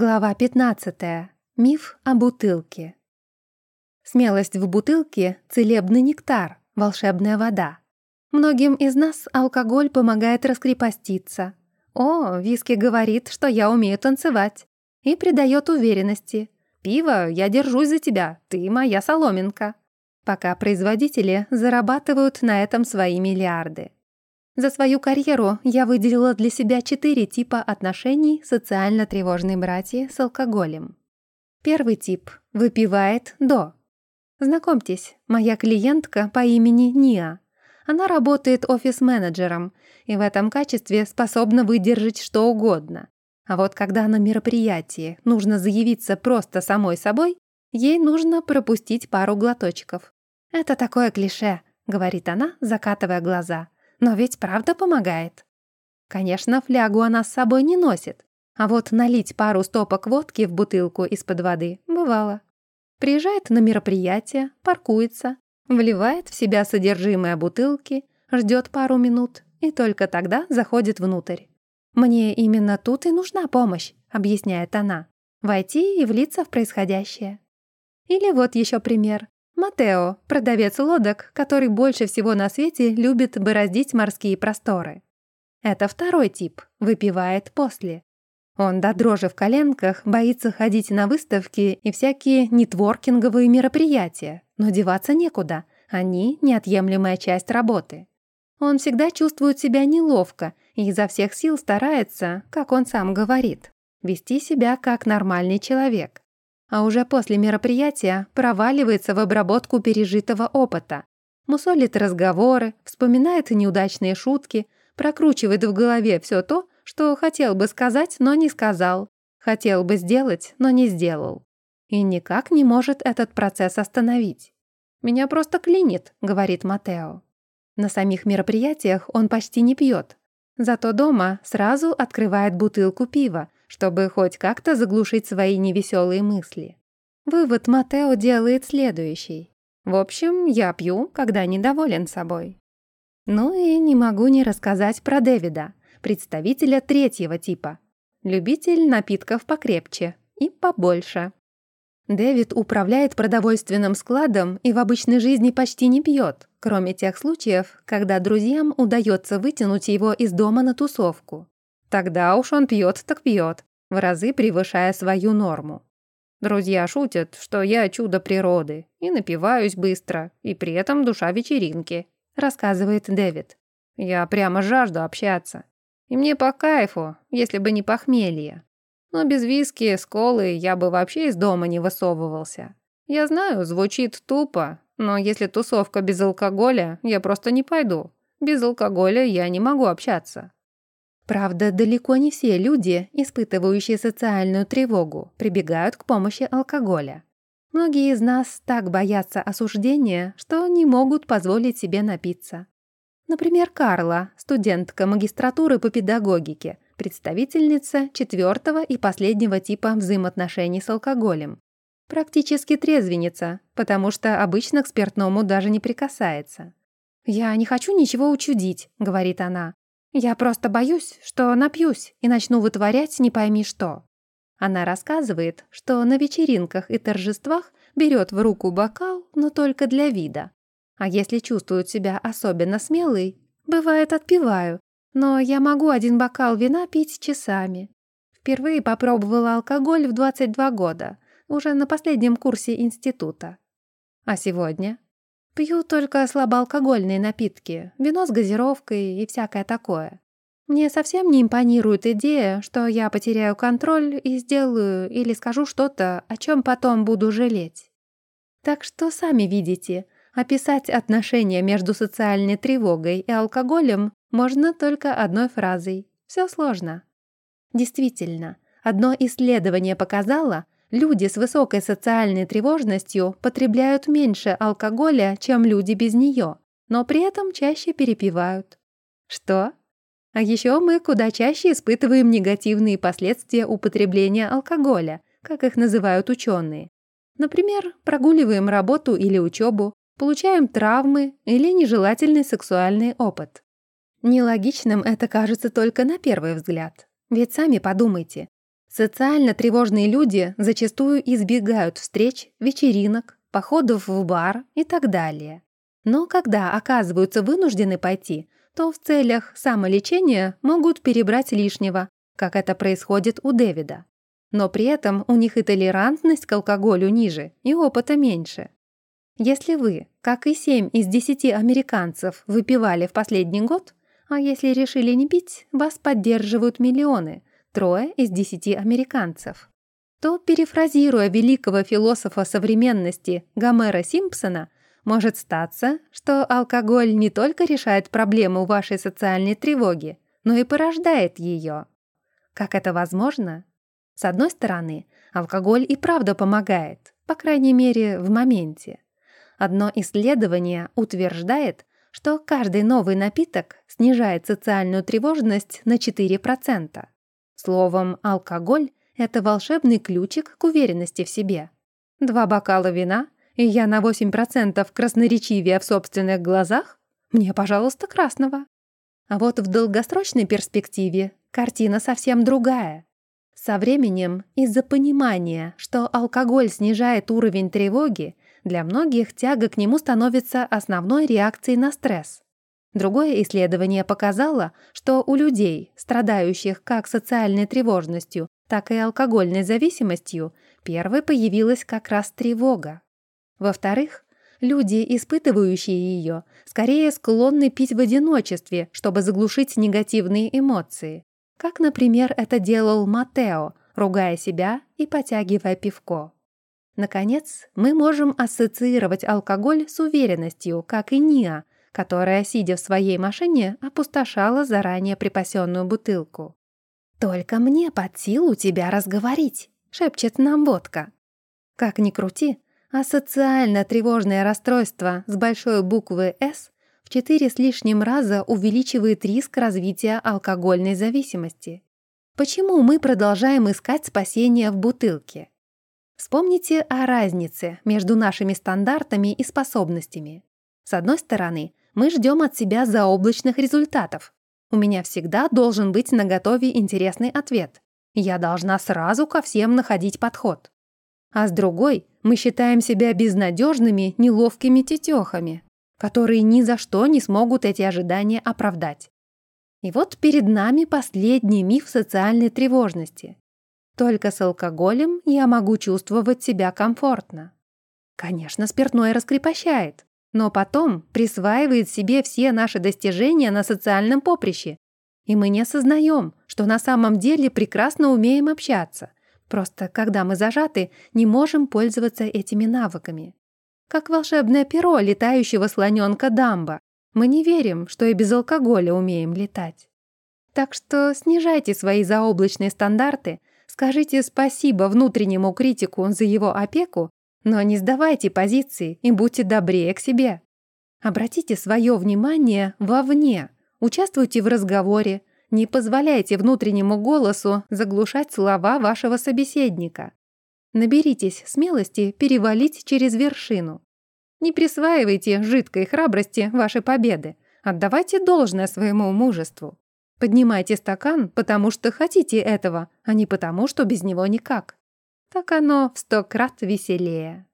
Глава 15. Миф о бутылке. Смелость в бутылке — целебный нектар, волшебная вода. Многим из нас алкоголь помогает раскрепоститься. О, виски говорит, что я умею танцевать. И придает уверенности. Пиво, я держусь за тебя, ты моя соломинка. Пока производители зарабатывают на этом свои миллиарды. За свою карьеру я выделила для себя четыре типа отношений социально тревожной братья с алкоголем. Первый тип – выпивает до. Знакомьтесь, моя клиентка по имени Ниа. Она работает офис-менеджером и в этом качестве способна выдержать что угодно. А вот когда на мероприятии нужно заявиться просто самой собой, ей нужно пропустить пару глоточков. «Это такое клише», — говорит она, закатывая глаза. Но ведь правда помогает. Конечно, флягу она с собой не носит, а вот налить пару стопок водки в бутылку из-под воды бывало. Приезжает на мероприятие, паркуется, вливает в себя содержимое бутылки, ждет пару минут и только тогда заходит внутрь. «Мне именно тут и нужна помощь», — объясняет она. «Войти и влиться в происходящее». Или вот еще пример. Матео, продавец лодок, который больше всего на свете любит бороздить морские просторы. Это второй тип, выпивает после. Он до дрожи в коленках боится ходить на выставки и всякие нетворкинговые мероприятия, но деваться некуда, они — неотъемлемая часть работы. Он всегда чувствует себя неловко и изо всех сил старается, как он сам говорит, вести себя как нормальный человек а уже после мероприятия проваливается в обработку пережитого опыта. Мусолит разговоры, вспоминает неудачные шутки, прокручивает в голове все то, что хотел бы сказать, но не сказал, хотел бы сделать, но не сделал. И никак не может этот процесс остановить. «Меня просто клинит», — говорит Матео. На самих мероприятиях он почти не пьет. Зато дома сразу открывает бутылку пива, чтобы хоть как-то заглушить свои невеселые мысли. Вывод Матео делает следующий. В общем, я пью, когда недоволен собой. Ну и не могу не рассказать про Дэвида, представителя третьего типа. Любитель напитков покрепче и побольше. Дэвид управляет продовольственным складом и в обычной жизни почти не пьет, кроме тех случаев, когда друзьям удается вытянуть его из дома на тусовку. Тогда уж он пьет так пьет, в разы превышая свою норму. Друзья шутят, что я чудо природы, и напиваюсь быстро, и при этом душа вечеринки, рассказывает Дэвид. Я прямо жажду общаться. И мне по кайфу, если бы не похмелье. Но без виски, с колой я бы вообще из дома не высовывался. Я знаю, звучит тупо, но если тусовка без алкоголя, я просто не пойду. Без алкоголя я не могу общаться. Правда, далеко не все люди, испытывающие социальную тревогу, прибегают к помощи алкоголя. Многие из нас так боятся осуждения, что не могут позволить себе напиться. Например, Карла, студентка магистратуры по педагогике, представительница четвертого и последнего типа взаимоотношений с алкоголем. Практически трезвенница, потому что обычно к спиртному даже не прикасается. «Я не хочу ничего учудить», — говорит она. Я просто боюсь, что напьюсь и начну вытворять не пойми что. Она рассказывает, что на вечеринках и торжествах берет в руку бокал, но только для вида. А если чувствует себя особенно смелой, бывает отпиваю, но я могу один бокал вина пить часами. Впервые попробовала алкоголь в 22 года, уже на последнем курсе института. А сегодня Пью только слабоалкогольные напитки, вино с газировкой и всякое такое. Мне совсем не импонирует идея, что я потеряю контроль и сделаю или скажу что-то, о чем потом буду жалеть. Так что сами видите, описать отношения между социальной тревогой и алкоголем можно только одной фразой. Все сложно. Действительно, одно исследование показало, Люди с высокой социальной тревожностью потребляют меньше алкоголя, чем люди без нее, но при этом чаще перепивают. Что? А еще мы куда чаще испытываем негативные последствия употребления алкоголя, как их называют ученые. Например, прогуливаем работу или учебу, получаем травмы или нежелательный сексуальный опыт. Нелогичным это кажется только на первый взгляд. Ведь сами подумайте, Социально тревожные люди зачастую избегают встреч, вечеринок, походов в бар и так далее. Но когда оказываются вынуждены пойти, то в целях самолечения могут перебрать лишнего, как это происходит у Дэвида. Но при этом у них и толерантность к алкоголю ниже, и опыта меньше. Если вы, как и 7 из 10 американцев, выпивали в последний год, а если решили не пить, вас поддерживают миллионы, трое из 10 американцев, то, перефразируя великого философа современности Гомера Симпсона, может статься, что алкоголь не только решает проблему вашей социальной тревоги, но и порождает ее. Как это возможно? С одной стороны, алкоголь и правда помогает, по крайней мере, в моменте. Одно исследование утверждает, что каждый новый напиток снижает социальную тревожность на 4%. Словом, алкоголь — это волшебный ключик к уверенности в себе. Два бокала вина, и я на 8% красноречивее в собственных глазах? Мне, пожалуйста, красного. А вот в долгосрочной перспективе картина совсем другая. Со временем, из-за понимания, что алкоголь снижает уровень тревоги, для многих тяга к нему становится основной реакцией на стресс. Другое исследование показало, что у людей, страдающих как социальной тревожностью, так и алкогольной зависимостью, первой появилась как раз тревога. Во-вторых, люди, испытывающие ее, скорее склонны пить в одиночестве, чтобы заглушить негативные эмоции как, например, это делал Матео, ругая себя и потягивая пивко. Наконец, мы можем ассоциировать алкоголь с уверенностью, как и Ниа, которая, сидя в своей машине, опустошала заранее припасенную бутылку. «Только мне под силу тебя разговорить», — шепчет нам водка. Как ни крути, а социально-тревожное расстройство с большой буквы «С» в четыре с лишним раза увеличивает риск развития алкогольной зависимости. Почему мы продолжаем искать спасение в бутылке? Вспомните о разнице между нашими стандартами и способностями. С одной стороны, мы ждем от себя заоблачных результатов. У меня всегда должен быть наготове интересный ответ. Я должна сразу ко всем находить подход. А с другой, мы считаем себя безнадежными, неловкими тетехами, которые ни за что не смогут эти ожидания оправдать. И вот перед нами последний миф социальной тревожности. Только с алкоголем я могу чувствовать себя комфортно. Конечно, спиртное раскрепощает, но потом присваивает себе все наши достижения на социальном поприще, и мы не осознаем, что на самом деле прекрасно умеем общаться. Просто когда мы зажаты, не можем пользоваться этими навыками как волшебное перо летающего слоненка Дамба. Мы не верим, что и без алкоголя умеем летать. Так что снижайте свои заоблачные стандарты, скажите спасибо внутреннему критику за его опеку, но не сдавайте позиции и будьте добрее к себе. Обратите свое внимание вовне, участвуйте в разговоре, не позволяйте внутреннему голосу заглушать слова вашего собеседника. Наберитесь смелости перевалить через вершину. Не присваивайте жидкой храбрости ваши победы. Отдавайте должное своему мужеству. Поднимайте стакан, потому что хотите этого, а не потому, что без него никак. Так оно в сто крат веселее.